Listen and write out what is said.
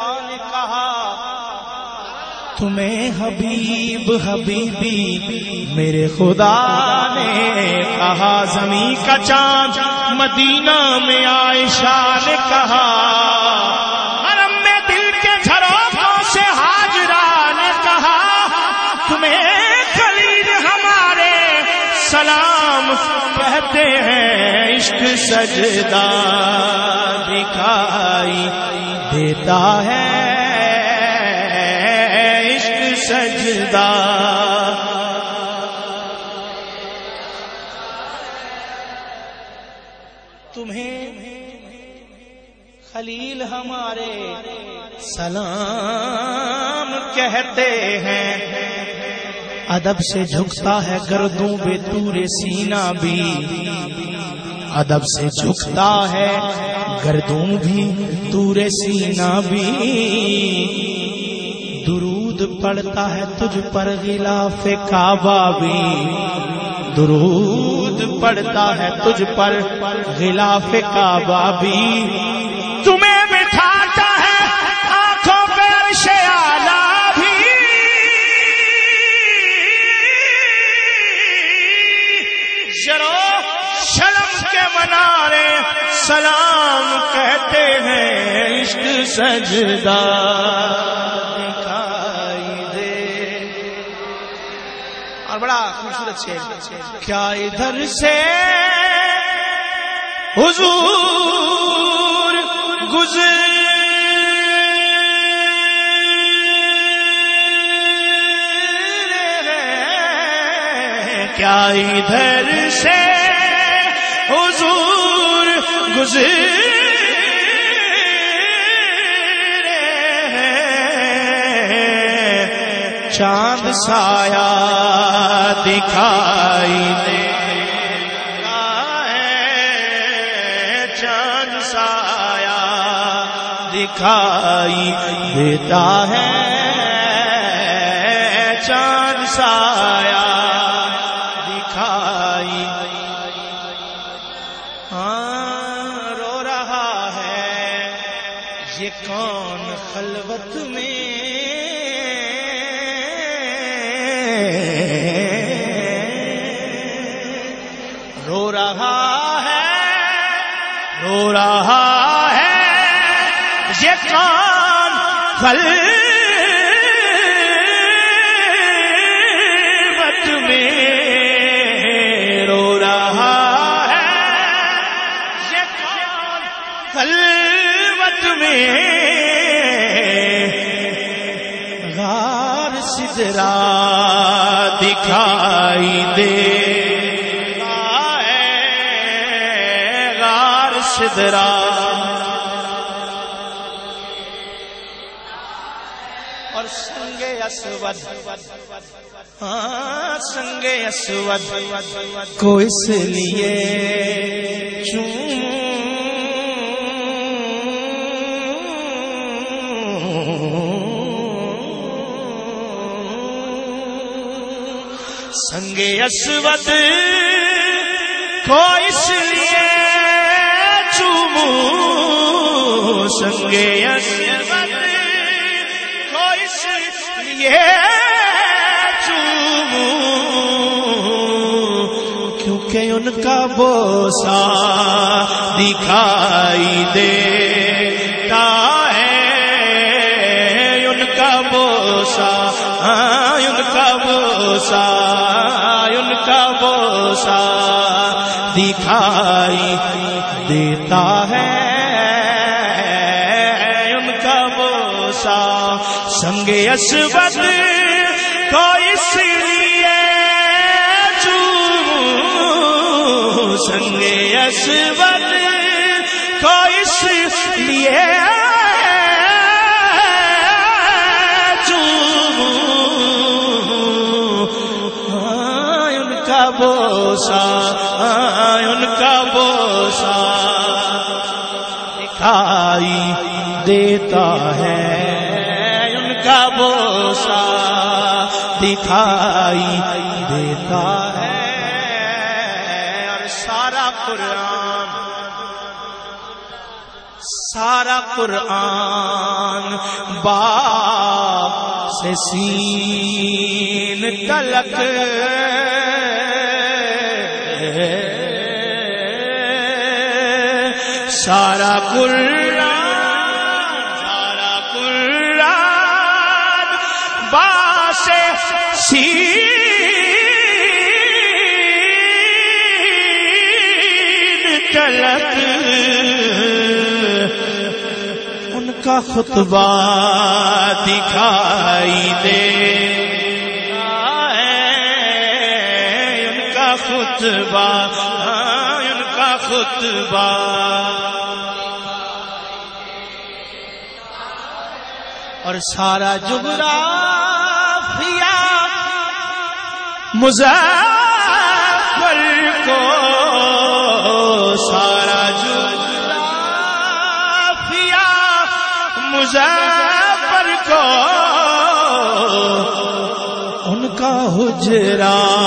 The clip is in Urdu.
نے کہا، تمہیں حبیب حبیبی میرے خدا نے کہا، زمین کا چاند مدینہ میں عائشہ نے کہا، حرم میں دل کے جھروکوں سے حاجرہ نے کہا، تمہیں خلید ہمارے سلام کہتے ہیں، عشق سجدہ دکھائی دیتا ہے عشق سجدہ۔ تمہیں خلیل ہمارے سلام کہتے ہیں۔ ادب سے جھکتا ہے گردوں بے تور سینا بھی۔ ادب سے جھکتا ہے گردوں بھی، تور سینا بھی۔ درود پڑتا ہے تجھ پر غلاف کعبہ بھی۔ درود پڑتا ہے تجھ پر غلاف کعبہ بھی۔ شرم کے منارے سلام کہتے ہیں، عشق سجدہ۔ دکھائی دے۔ اور بڑا خوبصورت کیا ادھر سے حضور گزر کیا ادھر سے حضور گزر چاند سایہ دکھائی دے چاند سایہ دکھائی دیتا ہے۔ چاند سایہ یہ کون خلوت میں؟ رو رہا ہے رو رہا ہے یہ کون خلوت غار دکھائی دے۔ غار سدرا اور سنگے اسود۔ ہاں سنگے اسود۔ کو اس لیے سنگے اسود کو اس لیے چومو؟ سنگے اسود کو اس لیے چومو؟ کیونکہ ان کا بوسا دکھائی دیتا دکھائی دیتا ہے ان کا بوسا سنگ اسود کو اس لیے چو سنگ اسود کو اس لیے کا بوسا ان کا بوسا۔ دکھائی دیتا ہے ان کا بوسا۔ دکھائی دیتا ہے اور سارا قرآن سارا قرآن باپ سے سین تلک سارا قرآن سارا قرآن با سے سین تلک ان کا خطبہ دکھائی دے ان کا خطبہ خطبہ۔ اور سارا جغرافیہ مظفر کو۔ سارا جغرافیہ مظفر کو۔ ان کا حجرا